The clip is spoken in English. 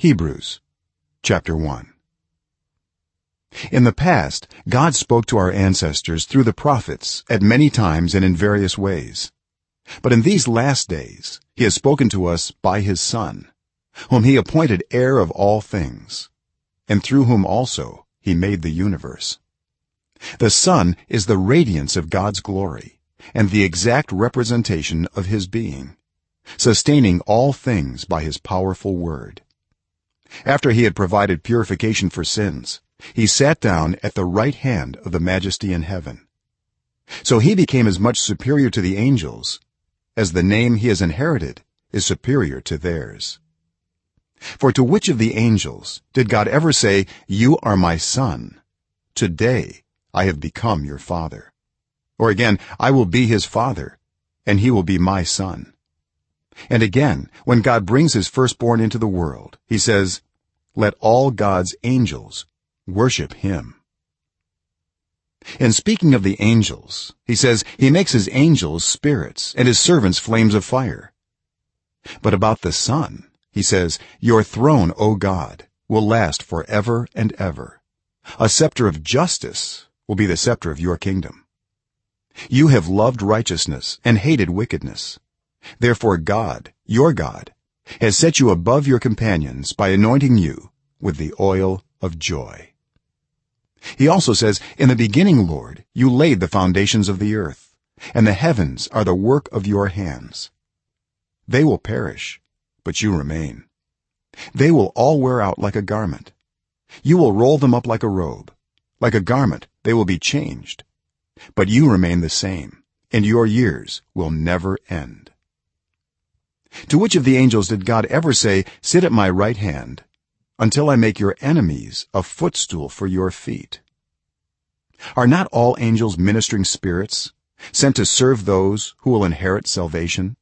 hebrews chapter 1 in the past god spoke to our ancestors through the prophets at many times and in various ways. But in these last days he has spoken to us by his son whom he appointed heir of all things and through whom also he made the universe. The son is the radiance of god's glory and the exact representation of his being sustaining all things by his powerful word after he had provided purification for sins he sat down at the right hand of the majesty in heaven. So he became as much superior to the angels as the name he has inherited is superior to theirs. For to which of the angels did god ever say you are my son. Today i have become your father. Or again i will be his father and he will be my son and again when god brings his firstborn into the world he says let all god's angels worship him. In speaking of the angels he says he makes his angels spirits and his servants flames of fire. But about the son he says your throne o god will last forever and ever. A scepter of justice will be the scepter of your kingdom. You have loved righteousness and hated wickedness therefore god your god has set you above your companions by anointing you with the oil of joy. He also says in the beginning lord you laid the foundations of the earth and the heavens are the work of your hands. They will perish but you remain. They will all wear out like a garment. You will roll them up like a robe. Like a garment they will be changed. But you remain the same and your years will never end to which of the angels did god ever say sit at my right hand until i make your enemies a footstool for your feet are not all angels ministering spirits sent to serve those who will inherit salvation